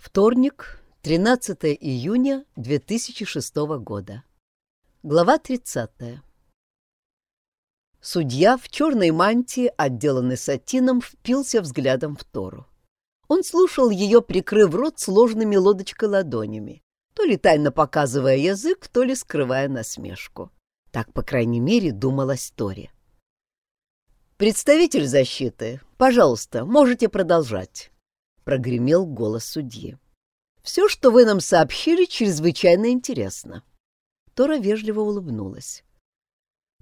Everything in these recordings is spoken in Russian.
Вторник, 13 июня 2006 года. Глава 30. Судья в черной мантии, отделанной сатином, впился взглядом в Тору. Он слушал ее, прикрыв рот сложными лодочкой ладонями, то ли тайно показывая язык, то ли скрывая насмешку. Так, по крайней мере, думалась Торе. «Представитель защиты, пожалуйста, можете продолжать», — прогремел голос судьи. «Все, что вы нам сообщили, чрезвычайно интересно». Тора вежливо улыбнулась.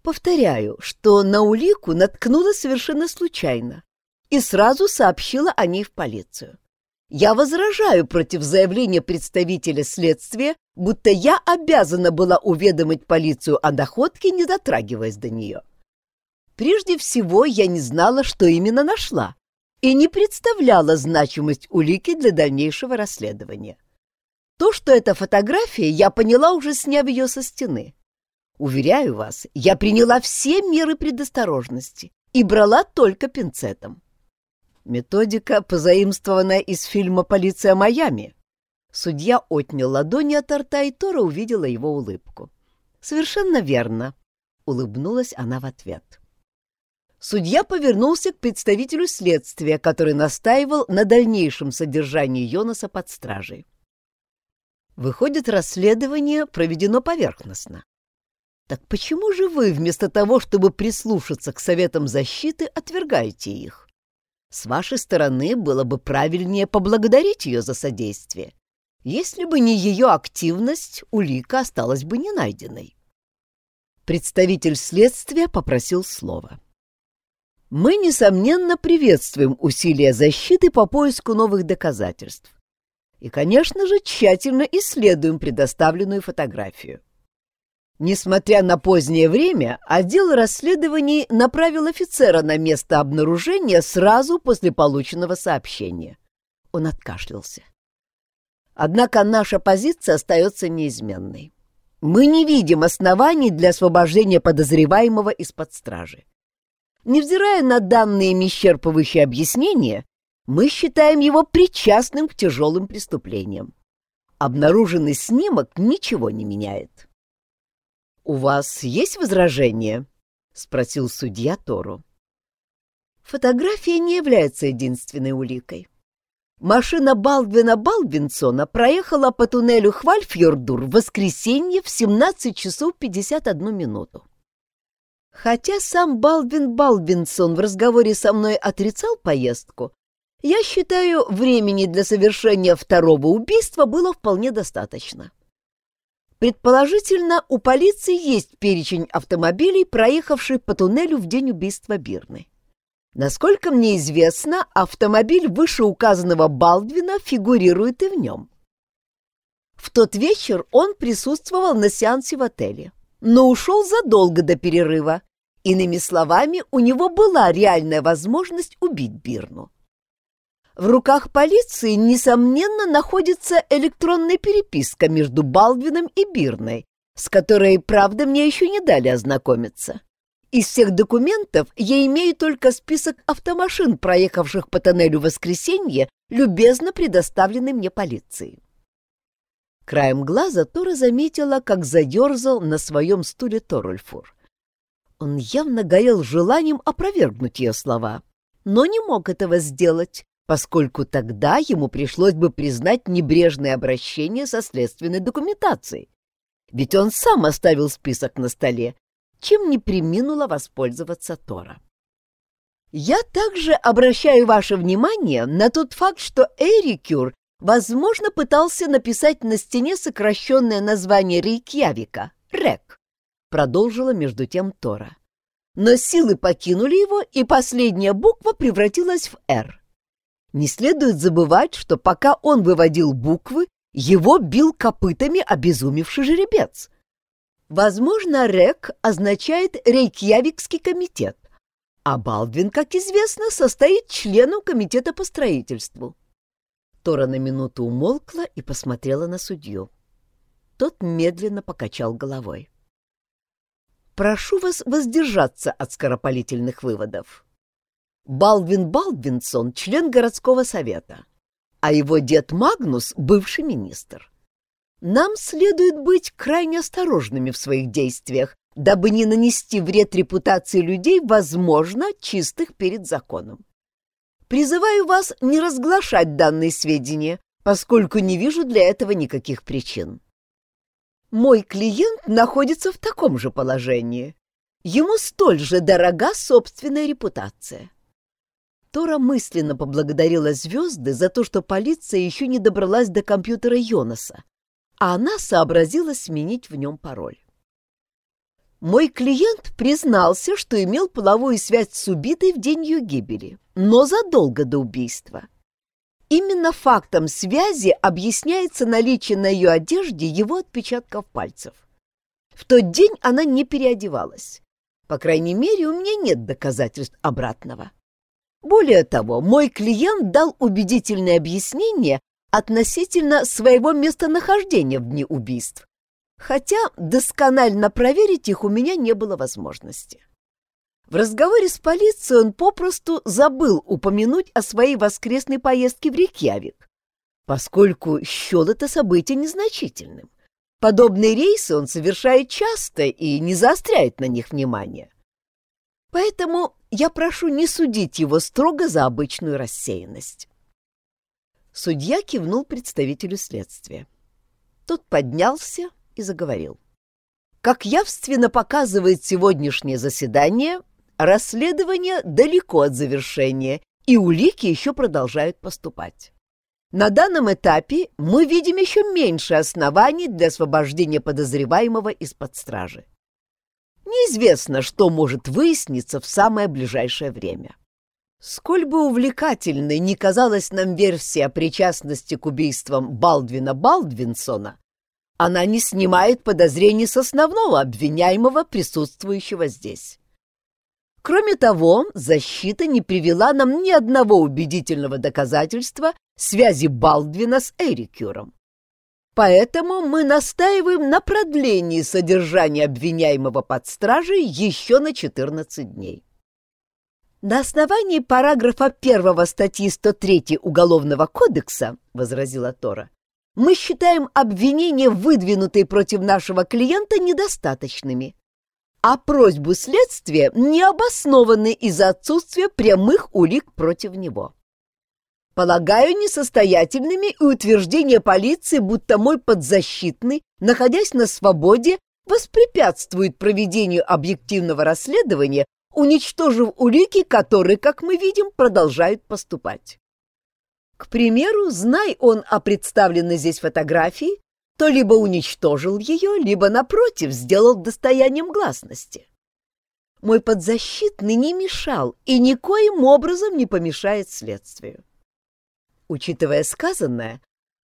«Повторяю, что на улику наткнулась совершенно случайно и сразу сообщила о ней в полицию. Я возражаю против заявления представителя следствия, будто я обязана была уведомить полицию о находке, не дотрагиваясь до нее. Прежде всего, я не знала, что именно нашла, и не представляла значимость улики для дальнейшего расследования. То, что это фотография, я поняла, уже сняв ее со стены. Уверяю вас, я приняла все меры предосторожности и брала только пинцетом. Методика, позаимствованная из фильма «Полиция Майами». Судья отнял ладони от рта, и Тора увидела его улыбку. «Совершенно верно», — улыбнулась она в ответ. Судья повернулся к представителю следствия, который настаивал на дальнейшем содержании Йонаса под стражей. Выходит, расследование проведено поверхностно. Так почему же вы, вместо того, чтобы прислушаться к советам защиты, отвергаете их? С вашей стороны было бы правильнее поблагодарить ее за содействие. Если бы не ее активность, улика осталась бы не найденной. Представитель следствия попросил слова. — мы, несомненно, приветствуем усилия защиты по поиску новых доказательств. И, конечно же, тщательно исследуем предоставленную фотографию. Несмотря на позднее время, отдел расследований направил офицера на место обнаружения сразу после полученного сообщения. Он откашлялся. Однако наша позиция остается неизменной. Мы не видим оснований для освобождения подозреваемого из-под стражи. Невзирая на данные им исчерпывающие объяснения, мы считаем его причастным к тяжелым преступлениям. Обнаруженный снимок ничего не меняет. «У вас есть возражения?» — спросил судья Тору. Фотография не является единственной уликой. Машина Балдвина Балдвинсона проехала по туннелю Хвальфьордур в воскресенье в 17 часов 51 минуту. Хотя сам Балвин Балвинсон в разговоре со мной отрицал поездку, я считаю, времени для совершения второго убийства было вполне достаточно. Предположительно, у полиции есть перечень автомобилей, проехавших по туннелю в день убийства Бирны. Насколько мне известно, автомобиль вышеуказанного Балдвина фигурирует и в нем. В тот вечер он присутствовал на сеансе в отеле, но ушел задолго до перерыва, Иными словами, у него была реальная возможность убить Бирну. В руках полиции, несомненно, находится электронная переписка между Балдвином и Бирной, с которой, правда, мне еще не дали ознакомиться. Из всех документов я имею только список автомашин, проехавших по тоннелю воскресенье, любезно предоставленный мне полицией. Краем глаза Тора заметила, как заерзал на своем стуле Торульфур. Он явно горел желанием опровергнуть ее слова, но не мог этого сделать, поскольку тогда ему пришлось бы признать небрежное обращение со следственной документацией. Ведь он сам оставил список на столе, чем не приминула воспользоваться Тора. Я также обращаю ваше внимание на тот факт, что Эрикюр, возможно, пытался написать на стене сокращенное название Рейкьявика — Рек. Продолжила между тем Тора. Но силы покинули его, и последняя буква превратилась в «Р». Не следует забывать, что пока он выводил буквы, его бил копытами обезумевший жеребец. Возможно, РЕК означает Рейкьявикский комитет, а Балдвин, как известно, состоит членом комитета по строительству. Тора на минуту умолкла и посмотрела на судью. Тот медленно покачал головой. Прошу вас воздержаться от скоропалительных выводов. Балвин Балдвинсон — член городского совета. а его дед Магнус — бывший министр. Нам следует быть крайне осторожными в своих действиях, дабы не нанести вред репутации людей, возможно, чистых перед законом. Призываю вас не разглашать данные сведения, поскольку не вижу для этого никаких причин. Мой клиент находится в таком же положении. Ему столь же дорога собственная репутация. Тора мысленно поблагодарила звезды за то, что полиция еще не добралась до компьютера Йонаса, а она сообразила сменить в нем пароль. Мой клиент признался, что имел половую связь с убитой в день ее гибели, но задолго до убийства. Именно фактом связи объясняется наличие на ее одежде его отпечатков пальцев. В тот день она не переодевалась. По крайней мере, у меня нет доказательств обратного. Более того, мой клиент дал убедительное объяснение относительно своего местонахождения в дни убийств, хотя досконально проверить их у меня не было возможности. В разговоре с полицией он попросту забыл упомянуть о своей воскресной поездке в Рейкьявик, поскольку счел это событие незначительным. Подобные рейсы он совершает часто и не заостряет на них внимание. Поэтому я прошу не судить его строго за обычную рассеянность. Судья кивнул представителю следствия. Тот поднялся и заговорил. Как явственно показывает сегодняшнее заседание, расследование далеко от завершения, и улики еще продолжают поступать. На данном этапе мы видим еще меньше оснований для освобождения подозреваемого из-под стражи. Неизвестно, что может выясниться в самое ближайшее время. Сколь бы увлекательной ни казалась нам версия о причастности к убийствам Балдвина Балдвинсона, она не снимает подозрений с основного обвиняемого, присутствующего здесь. Кроме того, защита не привела нам ни одного убедительного доказательства связи Балдвина с Эрикюром. Поэтому мы настаиваем на продлении содержания обвиняемого под стражей еще на 14 дней. На основании параграфа 1 статьи 103 Уголовного кодекса, возразила Тора, мы считаем обвинения, выдвинутые против нашего клиента, недостаточными, а просьбу следствия необоснованной из-за отсутствия прямых улик против него. Полагаю несостоятельными и утверждение полиции, будто мой подзащитный, находясь на свободе, воспрепятствует проведению объективного расследования, уничтожив улики, которые, как мы видим, продолжают поступать. К примеру, знай он о представленной здесь фотографии, то либо уничтожил ее, либо, напротив, сделал достоянием гласности. Мой подзащитный не мешал и никоим образом не помешает следствию. Учитывая сказанное,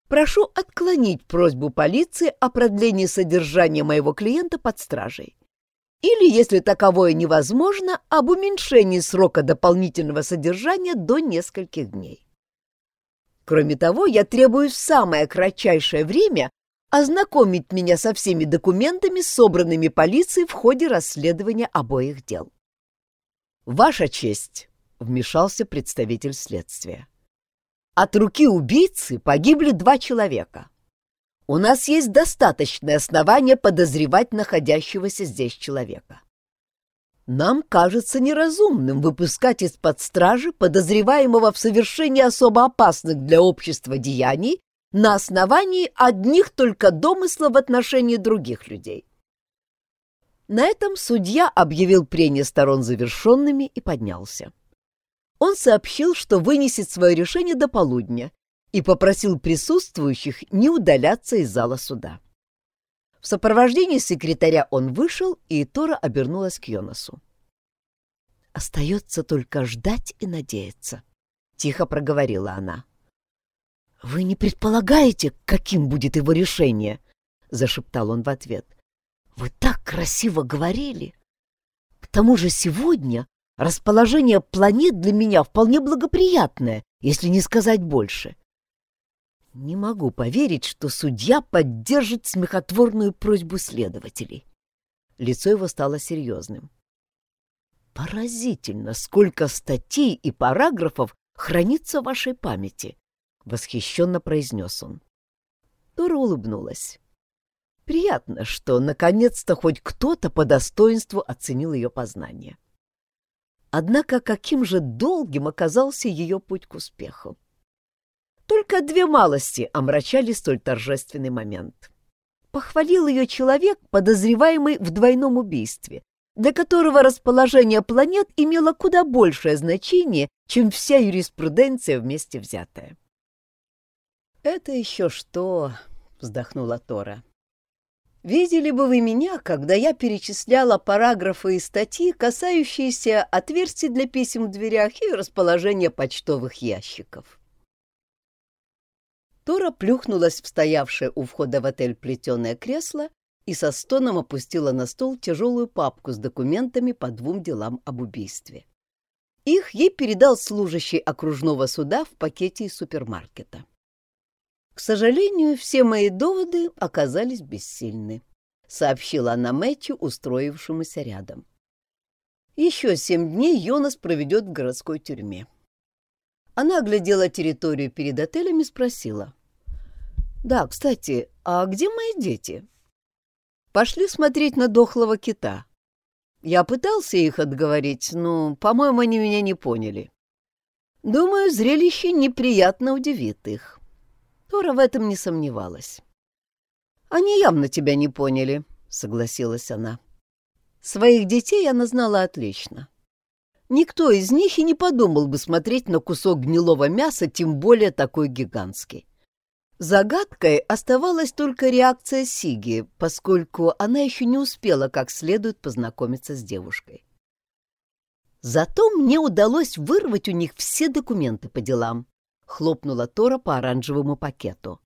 прошу отклонить просьбу полиции о продлении содержания моего клиента под стражей. Или, если таковое невозможно, об уменьшении срока дополнительного содержания до нескольких дней. Кроме того, я требую в самое кратчайшее время ознакомить меня со всеми документами, собранными полицией в ходе расследования обоих дел. «Ваша честь», — вмешался представитель следствия. От руки убийцы погибли два человека. У нас есть достаточное основание подозревать находящегося здесь человека. Нам кажется неразумным выпускать из-под стражи подозреваемого в совершении особо опасных для общества деяний на основании одних только домыслов в отношении других людей. На этом судья объявил прения сторон завершенными и поднялся он сообщил, что вынесет свое решение до полудня и попросил присутствующих не удаляться из зала суда. В сопровождении секретаря он вышел, и Тора обернулась к Йонасу. «Остается только ждать и надеяться», — тихо проговорила она. «Вы не предполагаете, каким будет его решение?» — зашептал он в ответ. «Вы так красиво говорили! К тому же сегодня Расположение планет для меня вполне благоприятное, если не сказать больше. Не могу поверить, что судья поддержит смехотворную просьбу следователей. Лицо его стало серьезным. Поразительно, сколько статей и параграфов хранится в вашей памяти. — восхищенно произнес он. Тора улыбнулась. Приятно, что наконец-то хоть кто-то по достоинству оценил ее познание. Однако каким же долгим оказался ее путь к успеху. Только две малости омрачали столь торжественный момент. Похвалил ее человек, подозреваемый в двойном убийстве, для которого расположение планет имело куда большее значение, чем вся юриспруденция вместе взятая. «Это еще что?» — вздохнула Тора. «Видели бы вы меня, когда я перечисляла параграфы и статьи, касающиеся отверстий для писем в дверях и расположения почтовых ящиков». Тора плюхнулась в стоявшее у входа в отель плетеное кресло и со стоном опустила на стол тяжелую папку с документами по двум делам об убийстве. Их ей передал служащий окружного суда в пакете из супермаркета. «К сожалению, все мои доводы оказались бессильны», — сообщила она Мэтью, устроившемуся рядом. «Еще семь дней Йонас проведет в городской тюрьме. Она оглядела территорию перед отелем и спросила. «Да, кстати, а где мои дети?» «Пошли смотреть на дохлого кита. Я пытался их отговорить, но, по-моему, они меня не поняли. Думаю, зрелище неприятно удивит их». Тора в этом не сомневалась. «Они явно тебя не поняли», — согласилась она. «Своих детей она знала отлично. Никто из них и не подумал бы смотреть на кусок гнилого мяса, тем более такой гигантский. Загадкой оставалась только реакция Сиги, поскольку она еще не успела как следует познакомиться с девушкой. Зато мне удалось вырвать у них все документы по делам, хлопнула Тора по оранжевому пакету.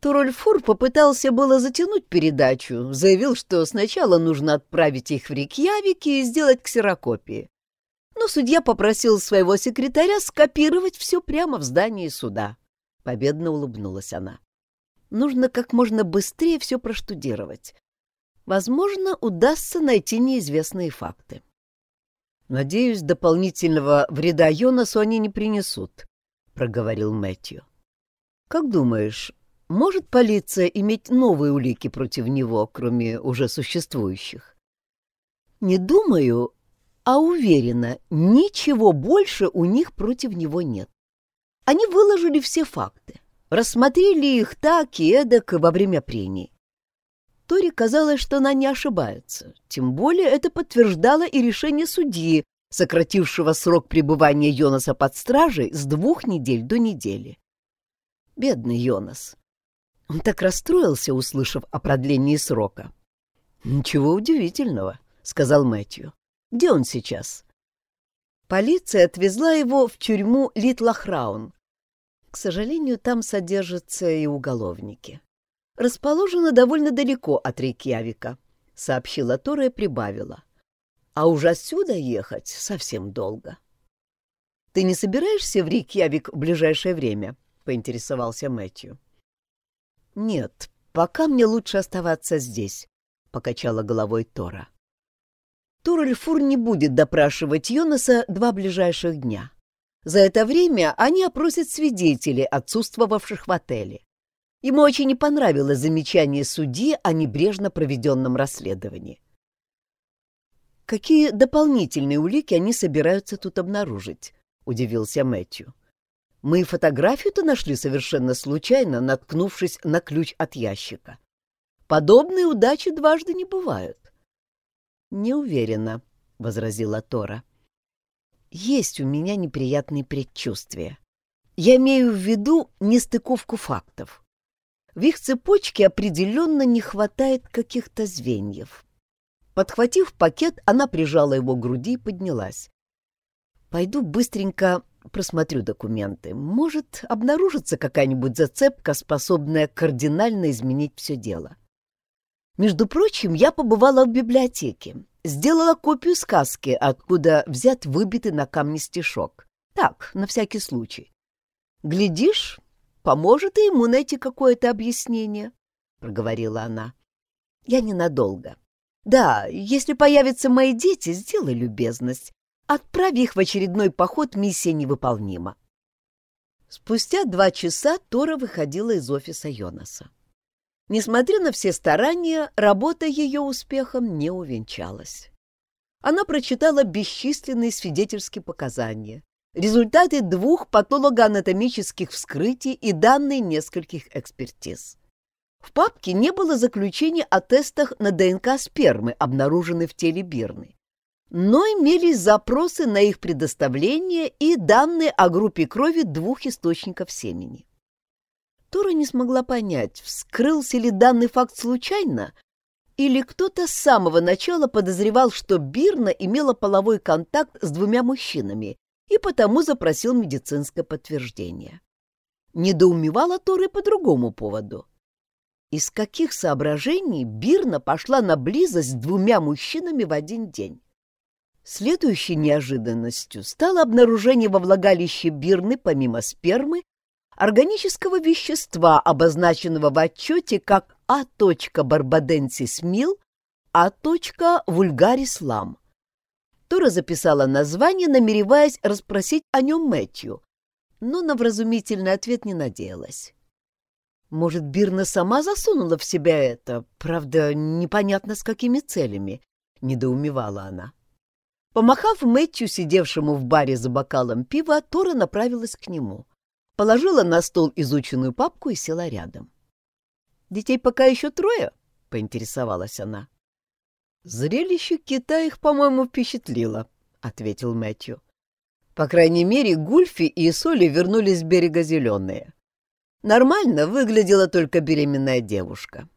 Турольфур попытался было затянуть передачу, заявил, что сначала нужно отправить их в Рикьявик и сделать ксерокопии но судья попросил своего секретаря скопировать все прямо в здании суда. Победно улыбнулась она. Нужно как можно быстрее все проштудировать. Возможно, удастся найти неизвестные факты. «Надеюсь, дополнительного вреда Йонасу они не принесут», — проговорил Мэтью. «Как думаешь, может полиция иметь новые улики против него, кроме уже существующих?» «Не думаю, а уверена, ничего больше у них против него нет. Они выложили все факты, рассмотрели их так и эдак во время прений. Тори казалось, что она не ошибается, тем более это подтверждало и решение судьи, сократившего срок пребывания Йонаса под стражей с двух недель до недели. Бедный Йонас. Он так расстроился, услышав о продлении срока. «Ничего удивительного», — сказал Мэтью. Где он сейчас? Полиция отвезла его в тюрьму Литлахраун. К сожалению, там содержатся и уголовники. Расположена довольно далеко от реки Авика, сообщила Тора и прибавила. А уж отсюда ехать совсем долго. Ты не собираешься в Рикьявик в ближайшее время? поинтересовался Мэтью. Нет, пока мне лучше оставаться здесь, покачала головой Тора. Турельфур не будет допрашивать Йонаса два ближайших дня. За это время они опросят свидетелей, отсутствовавших в отеле. Ему очень не понравилось замечание судьи о небрежно проведенном расследовании. «Какие дополнительные улики они собираются тут обнаружить?» — удивился Мэтью. «Мы фотографию-то нашли совершенно случайно, наткнувшись на ключ от ящика. Подобные удачи дважды не бывают». «Не уверена», — возразила Тора. «Есть у меня неприятные предчувствия. Я имею в виду нестыковку фактов. В их цепочке определенно не хватает каких-то звеньев». Подхватив пакет, она прижала его к груди и поднялась. «Пойду быстренько просмотрю документы. Может, обнаружится какая-нибудь зацепка, способная кардинально изменить все дело. Между прочим, я побывала в библиотеке, сделала копию сказки, откуда взят выбитый на камне стишок. Так, на всякий случай. Глядишь, поможет и ему найти какое-то объяснение, — проговорила она. Я ненадолго. Да, если появятся мои дети, сделай любезность. Отправь их в очередной поход, миссия невыполнима. Спустя два часа Тора выходила из офиса Йонаса. Несмотря на все старания, работа ее успехом не увенчалась. Она прочитала бесчисленные свидетельские показания, результаты двух патологоанатомических вскрытий и данные нескольких экспертиз. В папке не было заключения о тестах на ДНК спермы, обнаруженной в теле Бирны, но имелись запросы на их предоставление и данные о группе крови двух источников семени. Тора не смогла понять, вскрылся ли данный факт случайно, или кто-то с самого начала подозревал, что Бирна имела половой контакт с двумя мужчинами и потому запросил медицинское подтверждение. Недоумевала Тора по другому поводу. Из каких соображений Бирна пошла на близость с двумя мужчинами в один день? Следующей неожиданностью стало обнаружение во влагалище Бирны, помимо спермы, органического вещества, обозначенного в отчете как А. барбаденсис мил, А. вульгарис лам. Тора записала название, намереваясь расспросить о нем Мэтью, но на вразумительный ответ не надеялась. Может, Бирна сама засунула в себя это, правда, непонятно с какими целями, — недоумевала она. Помахав Мэтью, сидевшему в баре за бокалом пива, Тора направилась к нему. Положила на стол изученную папку и села рядом. «Детей пока еще трое?» — поинтересовалась она. «Зрелище кита их, по-моему, впечатлило», — ответил Мэтью. «По крайней мере, Гульфи и Соли вернулись с берега зеленые. Нормально выглядела только беременная девушка.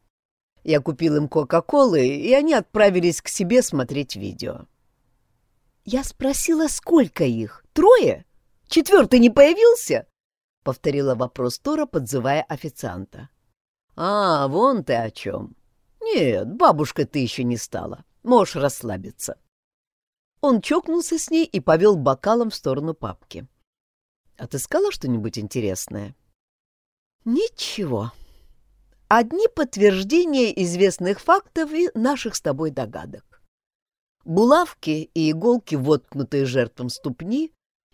Я купил им Кока-Колы, и они отправились к себе смотреть видео. «Я спросила, сколько их? Трое? Четвертый не появился?» — повторила вопрос Тора, подзывая официанта. «А, вон ты о чем. Нет, бабушка ты еще не стала. Можешь расслабиться». Он чокнулся с ней и повел бокалом в сторону папки. «Отыскала что-нибудь интересное?» Ничего. Одни подтверждения известных фактов и наших с тобой догадок. Булавки и иголки, воткнутые жертвам ступни,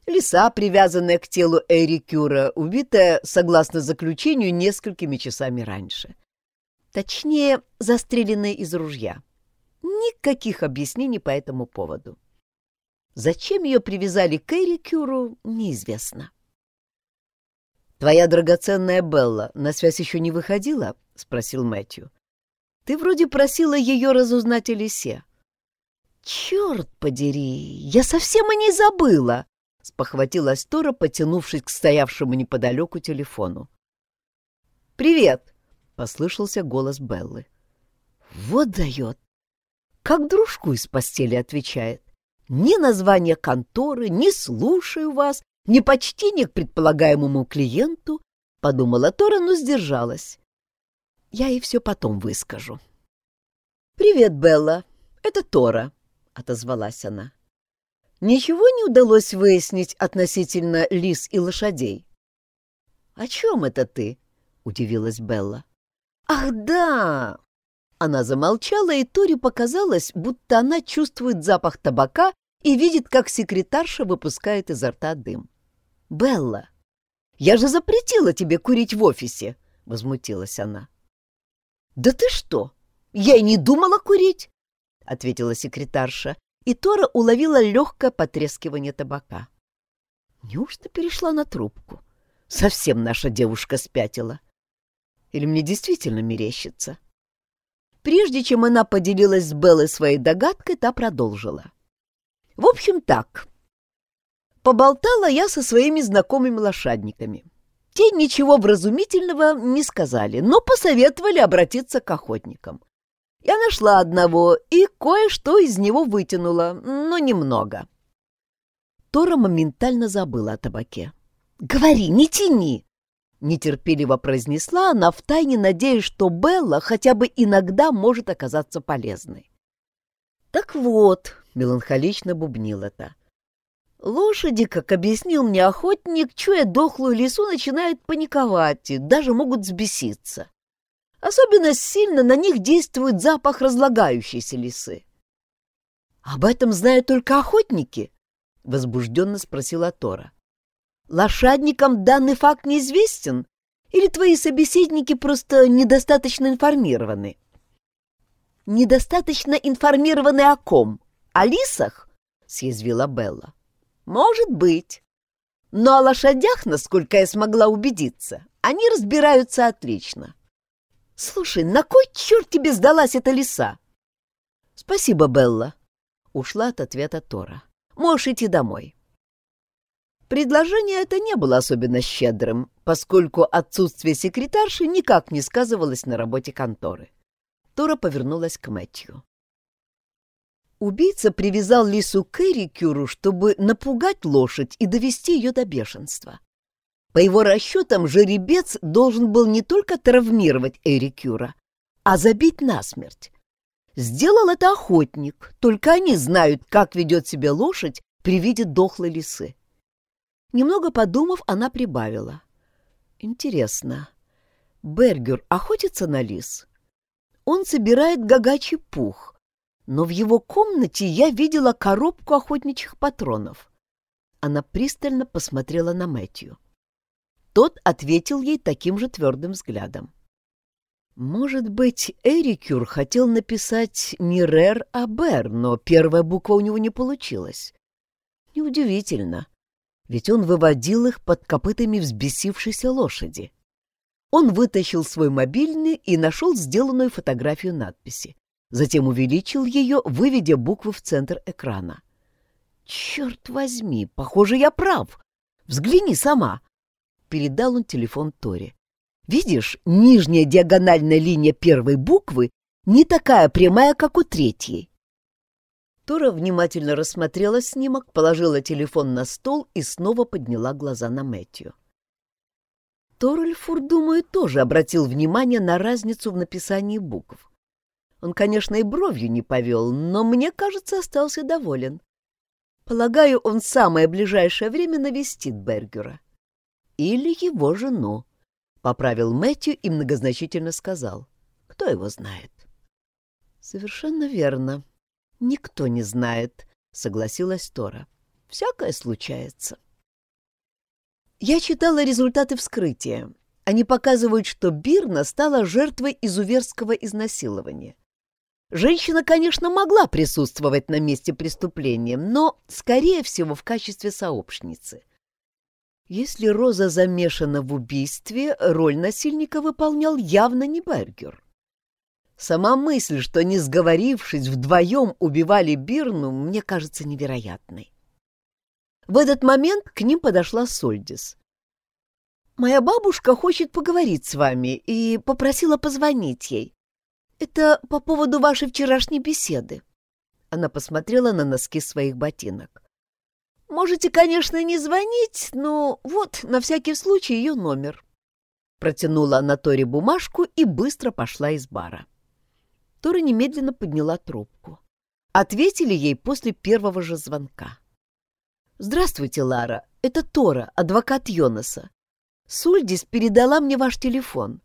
лиса, привязанная к телу Эри Кюра, убитая, согласно заключению, несколькими часами раньше. Точнее, застреленная из ружья. Никаких объяснений по этому поводу. Зачем ее привязали к Эри Кюру, неизвестно. «Твоя драгоценная Белла на связь еще не выходила?» — спросил Мэтью. «Ты вроде просила ее разузнать о лисе». «Черт подери, я совсем о ней забыла!» — спохватилась Тора, потянувшись к стоявшему неподалеку телефону. «Привет!» — послышался голос Беллы. «Вот дает! Как дружку из постели отвечает. Ни название конторы, ни слушаю вас, непочтение к предполагаемому клиенту, подумала Тора, но сдержалась. Я ей все потом выскажу. «Привет, Белла, это Тора», — отозвалась она. «Ничего не удалось выяснить относительно лис и лошадей?» «О чем это ты?» — удивилась Белла. «Ах, да!» Она замолчала, и Торе показалось, будто она чувствует запах табака и видит, как секретарша выпускает изо рта дым. «Белла, я же запретила тебе курить в офисе!» — возмутилась она. «Да ты что? Я и не думала курить!» — ответила секретарша, и Тора уловила легкое потрескивание табака. Неужто перешла на трубку? Совсем наша девушка спятила. Или мне действительно мерещится? Прежде чем она поделилась с Беллой своей догадкой, та продолжила. В общем так, Поболтала я со своими знакомыми лошадниками. Те ничего вразумительного не сказали, но посоветовали обратиться к охотникам. Я нашла одного и кое-что из него вытянула, но немного. Тора моментально забыла о табаке. «Говори, не тяни!» Нетерпеливо произнесла она, втайне надеясь, что Белла хотя бы иногда может оказаться полезной. «Так вот», — меланхолично бубнил это, Лошади, как объяснил мне охотник, чуя дохлую лису, начинают паниковать и даже могут взбеситься. Особенно сильно на них действует запах разлагающейся лисы. — Об этом знают только охотники? — возбужденно спросила Тора. Лошадникам данный факт неизвестен? Или твои собеседники просто недостаточно информированы? Недостаточно информированы о ком? О лисах? Съязвила Белла. Может быть. Но о лошадях, насколько я смогла убедиться, они разбираются отлично. Слушай, на кой черт тебе сдалась эта лиса? Спасибо, Белла. Ушла от ответа Тора. Можешь идти домой. Предложение это не было особенно щедрым, поскольку отсутствие секретарши никак не сказывалось на работе конторы. Тора повернулась к Мэтью. Убийца привязал лису к Эрикюру, чтобы напугать лошадь и довести ее до бешенства. По его расчетам, жеребец должен был не только травмировать Эрикюра, а забить насмерть. Сделал это охотник, только они знают, как ведет себя лошадь при виде дохлой лисы. Немного подумав, она прибавила. «Интересно, Бергер охотится на лис? Он собирает гагачий пух, но в его комнате я видела коробку охотничьих патронов. Она пристально посмотрела на Мэтью. Тот ответил ей таким же твердым взглядом. Может быть, Эрикюр хотел написать не Рер, а Бер, но первая буква у него не получилась. Неудивительно, ведь он выводил их под копытами взбесившейся лошади. Он вытащил свой мобильный и нашел сделанную фотографию надписи. Затем увеличил ее, выведя буквы в центр экрана. «Черт возьми, похоже, я прав. Взгляни сама!» Передал он телефон Тори. «Видишь, нижняя диагональная линия первой буквы не такая прямая, как у третьей». Тора внимательно рассмотрела снимок, положила телефон на стол и снова подняла глаза на Мэтью. Торрельфур, думаю, тоже обратил внимание на разницу в написании букв. Он, конечно, и бровью не повел, но, мне кажется, остался доволен. Полагаю, он самое ближайшее время навестит Бергера. Или его жену, — поправил Мэтью и многозначительно сказал. Кто его знает? Совершенно верно. Никто не знает, — согласилась Тора. Всякое случается. Я читала результаты вскрытия. Они показывают, что Бирна стала жертвой изуверского изнасилования. Женщина, конечно, могла присутствовать на месте преступления, но, скорее всего, в качестве сообщницы. Если Роза замешана в убийстве, роль насильника выполнял явно не Бергер. Сама мысль, что, не сговорившись, вдвоем убивали Бирну, мне кажется невероятной. В этот момент к ним подошла Сольдис. «Моя бабушка хочет поговорить с вами и попросила позвонить ей. «Это по поводу вашей вчерашней беседы». Она посмотрела на носки своих ботинок. «Можете, конечно, не звонить, но вот, на всякий случай, ее номер». Протянула она Торе бумажку и быстро пошла из бара. Тора немедленно подняла трубку. Ответили ей после первого же звонка. «Здравствуйте, Лара. Это Тора, адвокат Йонаса. Сульдис передала мне ваш телефон».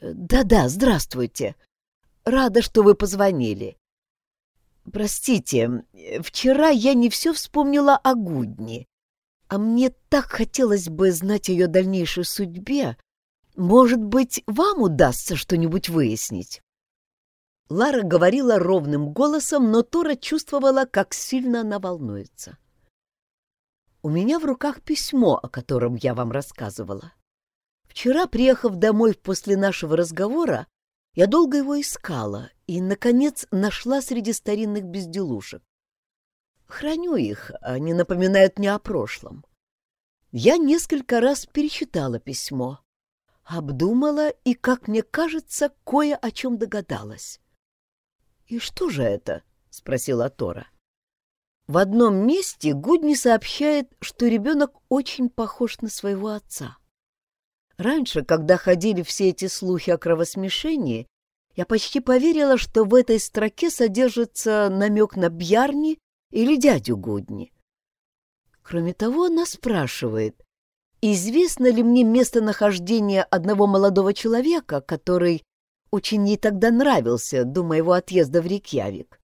«Да-да, здравствуйте», Рада, что вы позвонили. Простите, вчера я не все вспомнила о Гудни, а мне так хотелось бы знать о ее дальнейшей судьбе. Может быть, вам удастся что-нибудь выяснить?» Лара говорила ровным голосом, но Тора чувствовала, как сильно она волнуется. «У меня в руках письмо, о котором я вам рассказывала. Вчера, приехав домой после нашего разговора, я долго его искала и, наконец, нашла среди старинных безделушек. Храню их, они напоминают мне о прошлом. Я несколько раз перечитала письмо, обдумала и, как мне кажется, кое о чем догадалась. — И что же это? — спросила Тора. В одном месте Гудни сообщает, что ребенок очень похож на своего отца. Раньше, когда ходили все эти слухи о кровосмешении, я почти поверила, что в этой строке содержится намек на Бьярни или дядю Гудни. Кроме того, она спрашивает, известно ли мне местонахождение одного молодого человека, который очень ей тогда нравился до моего отъезда в Рикьявик.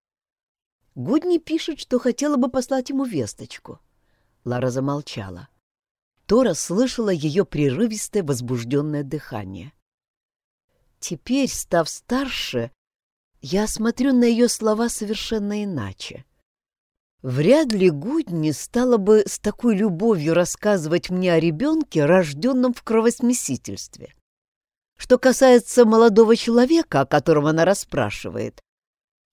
Гудни пишет, что хотела бы послать ему весточку. Лара замолчала. Тора слышала ее прерывистое возбужденное дыхание. Теперь, став старше, я смотрю на ее слова совершенно иначе. Вряд ли Гудни стала бы с такой любовью рассказывать мне о ребенке, рожденном в кровосмесительстве. Что касается молодого человека, о котором она расспрашивает,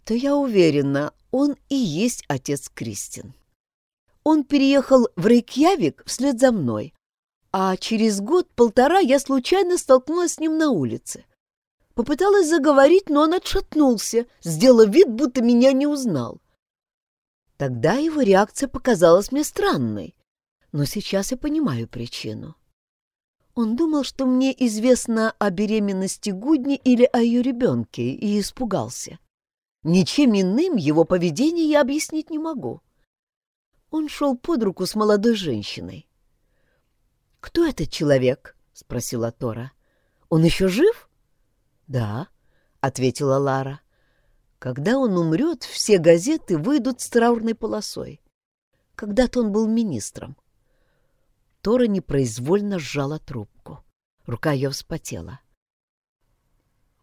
то я уверена, он и есть отец Кристин. Он переехал в Рейкьявик вслед за мной, а через год-полтора я случайно столкнулась с ним на улице. Попыталась заговорить, но он отшатнулся, сделав вид, будто меня не узнал. Тогда его реакция показалась мне странной, но сейчас я понимаю причину. Он думал, что мне известно о беременности Гудни или о ее ребенке, и испугался. Ничем иным его поведение я объяснить не могу. Он шел под руку с молодой женщиной. «Кто этот человек?» — спросила Тора. «Он еще жив?» «Да», — ответила Лара. «Когда он умрет, все газеты выйдут с траурной полосой. Когда-то он был министром». Тора непроизвольно сжала трубку. Рука ее вспотела.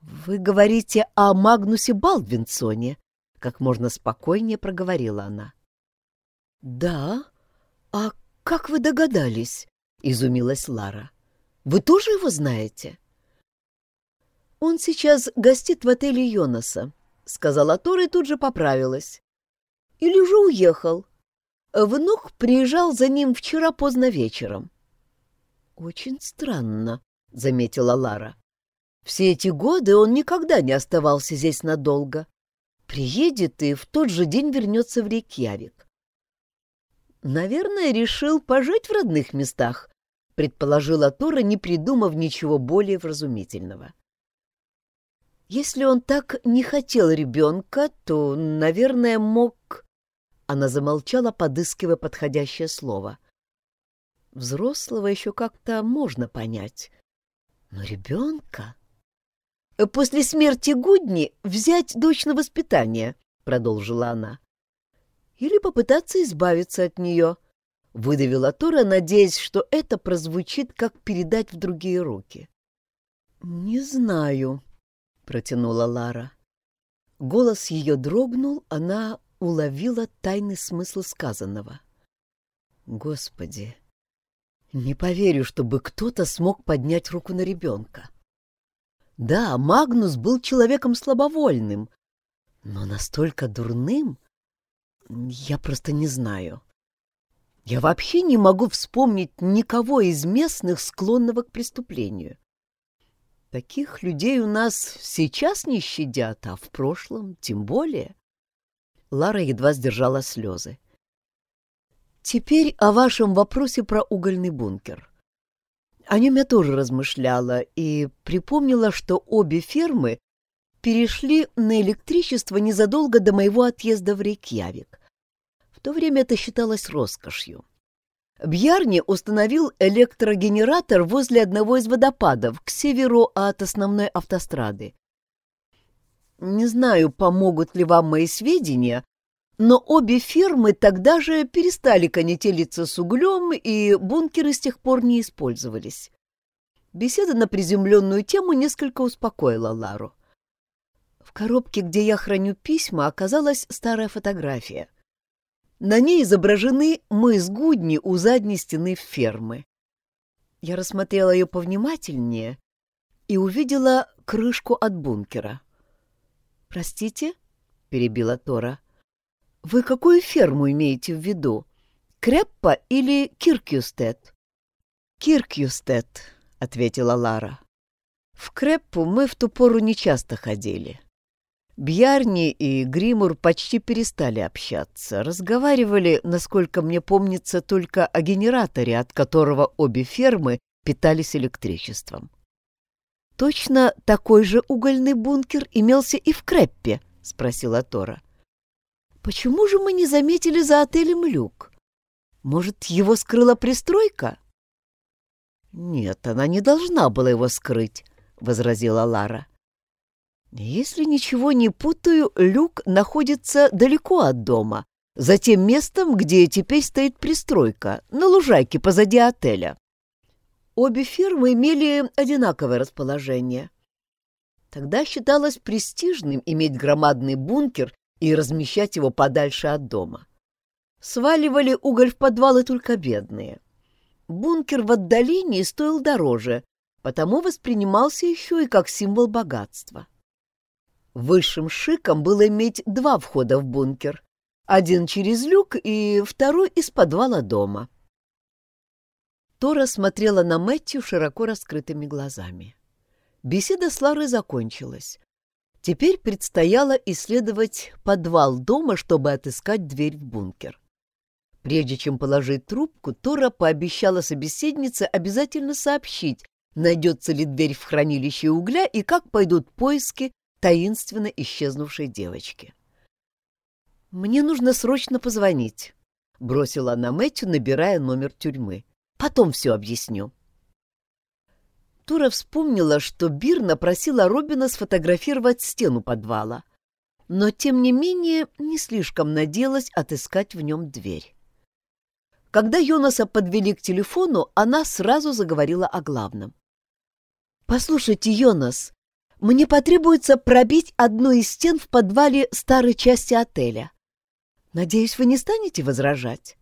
«Вы говорите о Магнусе Балдвинсоне», — как можно спокойнее проговорила она. «Да? А как вы догадались?» — изумилась Лара. «Вы тоже его знаете?» «Он сейчас гостит в отеле Йонаса», — сказала Тора и тут же поправилась. «Или же уехал. Внук приезжал за ним вчера поздно вечером». «Очень странно», — заметила Лара. «Все эти годы он никогда не оставался здесь надолго. Приедет и в тот же день вернется в Рейкьявик. «Наверное, решил пожить в родных местах», — предположила Тора, не придумав ничего более вразумительного. «Если он так не хотел ребенка, то, наверное, мог...» Она замолчала, подыскивая подходящее слово. «Взрослого еще как-то можно понять. Но ребенка...» «После смерти Гудни взять дочь на воспитание», — продолжила она или попытаться избавиться от нее», — выдавила Тора, надеясь, что это прозвучит, как передать в другие руки. «Не знаю», — протянула Лара. Голос ее дрогнул, она уловила тайный смысл сказанного. «Господи, не поверю, чтобы кто-то смог поднять руку на ребенка. Да, Магнус был человеком слабовольным, но настолько дурным, я просто не знаю. Я вообще не могу вспомнить никого из местных, склонного к преступлению. Таких людей у нас сейчас не щадят, а в прошлом тем более. Лара едва сдержала слезы. Теперь о вашем вопросе про угольный бункер. О нем я тоже размышляла и припомнила, что обе фермы перешли на электричество незадолго до моего отъезда в Рейкьявик. В то время это считалось роскошью. Бьярни установил электрогенератор возле одного из водопадов к северу от основной автострады. Не знаю, помогут ли вам мои сведения, но обе фирмы тогда же перестали конетелиться с углем, и бункеры с тех пор не использовались. Беседа на приземленную тему несколько успокоила Лару. В коробке, где я храню письма, оказалась старая фотография — на ней изображены мы с Гудни у задней стены фермы. Я рассмотрела ее повнимательнее и увидела крышку от бункера. «Простите?» — перебила Тора. «Вы какую ферму имеете в виду? Креппа или Киркюстед?» «Киркюстед», — ответила Лара. «В Креппу мы в ту пору нечасто ходили. Бьярни и Гримур почти перестали общаться, разговаривали, насколько мне помнится, только о генераторе, от которого обе фермы питались электричеством. «Точно такой же угольный бункер имелся и в Креппе?» — спросила Тора. «Почему же мы не заметили за отелем люк? Может, его скрыла пристройка?» «Нет, она не должна была его скрыть», — возразила Лара. Если ничего не путаю, люк находится далеко от дома, за тем местом, где теперь стоит пристройка, на лужайке позади отеля. Обе фирмы имели одинаковое расположение. Тогда считалось престижным иметь громадный бункер и размещать его подальше от дома. Сваливали уголь в подвалы только бедные. Бункер в отдалении стоил дороже, потому воспринимался еще и как символ богатства. Высшим шиком было иметь два входа в бункер, один через люк и второй из подвала дома. Тора смотрела на Мэтью широко раскрытыми глазами. Беседа с Ларой закончилась. Теперь предстояло исследовать подвал дома, чтобы отыскать дверь в бункер. Прежде чем положить трубку, Тора пообещала собеседнице обязательно сообщить, найдется ли дверь в хранилище угля и как пойдут поиски таинственно исчезнувшей девочки. «Мне нужно срочно позвонить», — бросила она Мэтью, набирая номер тюрьмы. «Потом все объясню». Тура вспомнила, что Бирна просила Робина сфотографировать стену подвала, но, тем не менее, не слишком надеялась отыскать в нем дверь. Когда Йонаса подвели к телефону, она сразу заговорила о главном. «Послушайте, Йонас, мне потребуется пробить одну из стен в подвале старой части отеля. Надеюсь, вы не станете возражать?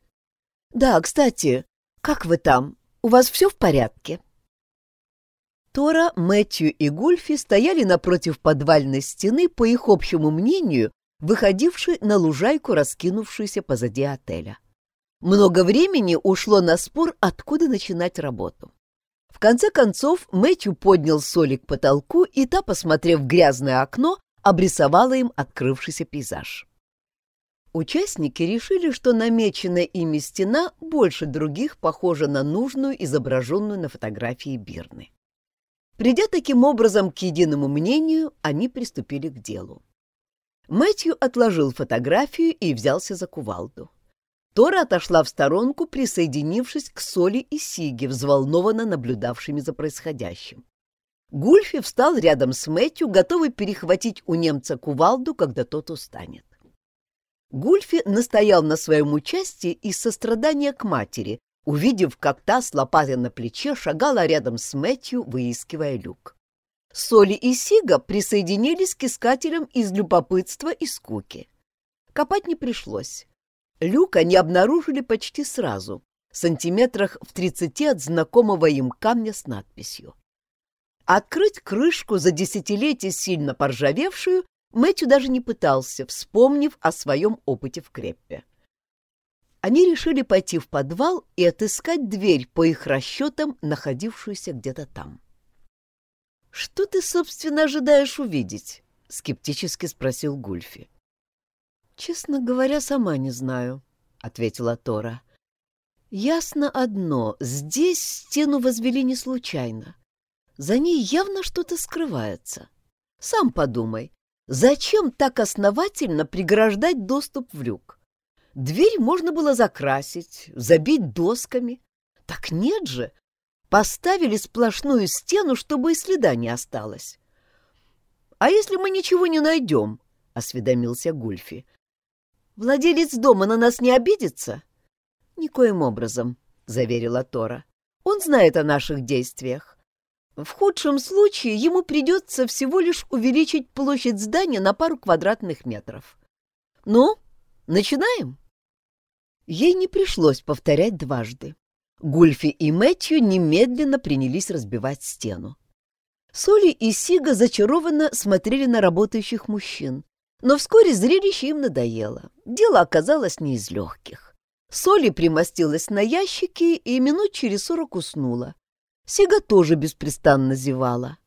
Да, кстати, как вы там? У вас все в порядке? Тора, Мэтью и Гульфи стояли напротив подвальной стены, по их общему мнению, выходившей на лужайку, раскинувшуюся позади отеля. Много времени ушло на спор, откуда начинать работу. В конце концов Мэтью поднял Соли к потолку, и та, посмотрев в грязное окно, обрисовала им открывшийся пейзаж. Участники решили, что намеченная ими стена больше других похожа на нужную, изображенную на фотографии Бирны. Придя таким образом к единому мнению, они приступили к делу. Мэтью отложил фотографию и взялся за кувалду. Тора отошла в сторонку, присоединившись к Соли и Сиге, взволнованно наблюдавшими за происходящим. Гульфи встал рядом с Мэтью, готовый перехватить у немца кувалду, когда тот устанет. Гульфи настоял на своем участии из сострадания к матери, увидев, как та с лопатой на плече шагала рядом с Мэтью, выискивая люк. Соли и Сига присоединились к искателям из любопытства и скуки. Копать не пришлось. Люк они обнаружили почти сразу, сантиметрах в тридцати от знакомого им камня с надписью. Открыть крышку за десятилетие сильно поржавевшую Мэтью даже не пытался, вспомнив о своем опыте в Креппе. Они решили пойти в подвал и отыскать дверь, по их расчетам, находившуюся где-то там. «Что ты, собственно, ожидаешь увидеть?» — скептически спросил Гульфи. «Честно говоря, сама не знаю», — ответила Тора. «Ясно одно — здесь стену возвели не случайно. За ней явно что-то скрывается. Сам подумай, Зачем так основательно преграждать доступ в люк? Дверь можно было закрасить, забить досками. Так нет же. Поставили сплошную стену, чтобы и следа не осталось. — А если мы ничего не найдем? — осведомился Гульфи. — Владелец дома на нас не обидится? — Никоим образом, — заверила Тора. — Он знает о наших действиях. В худшем случае ему придется всего лишь увеличить площадь здания на пару квадратных метров. Ну, начинаем? Ей не пришлось повторять дважды. Гульфи и Мэтью немедленно принялись разбивать стену. Соли и Сига зачарованно смотрели на работающих мужчин, но вскоре зрелище им надоело. Дело оказалось не из легких. Соли примостилась на ящике и минут через сорок уснула, Сига тоже беспрестанно зевала.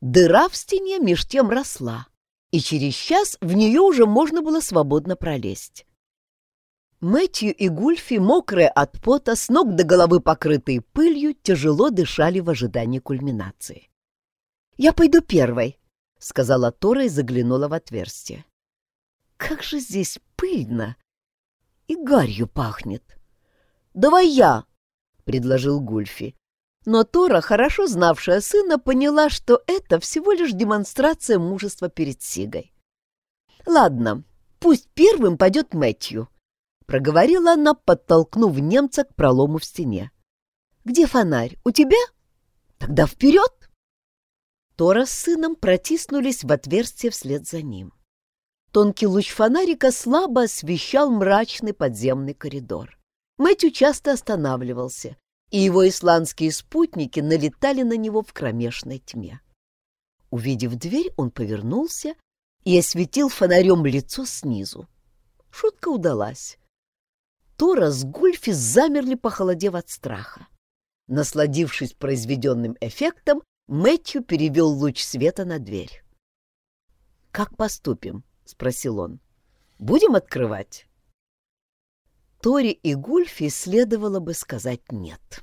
Дыра в стене меж тем росла, и через час в нее уже можно было свободно пролезть. Мэтью и Гульфи, мокрые от пота, с ног до головы покрытые пылью, тяжело дышали в ожидании кульминации. «Я пойду первой», — сказала Тора и заглянула в отверстие. «Как же здесь пыльно! И гарью пахнет!» «Давай я!» — предложил Гульфи. Но Тора, хорошо знавшая сына, поняла, что это всего лишь демонстрация мужества перед Сигой. «Ладно, пусть первым пойдет Мэтью. — проговорила она, подтолкнув немца к пролому в стене. «Где фонарь? У тебя? Тогда вперед!» Тора с сыном протиснулись в отверстие вслед за ним. Тонкий луч фонарика слабо освещал мрачный подземный коридор. Мэтью часто останавливался, и его исландские спутники налетали на него в кромешной тьме. Увидев дверь, он повернулся и осветил фонарем лицо снизу. Шутка удалась. Тора с Гульфи замерли, похолодев от страха. Насладившись произведенным эффектом, Мэтью перевел луч света на дверь. «Как поступим?» — спросил он. «Будем открывать?» Тори и Гульфи следовало бы сказать «нет».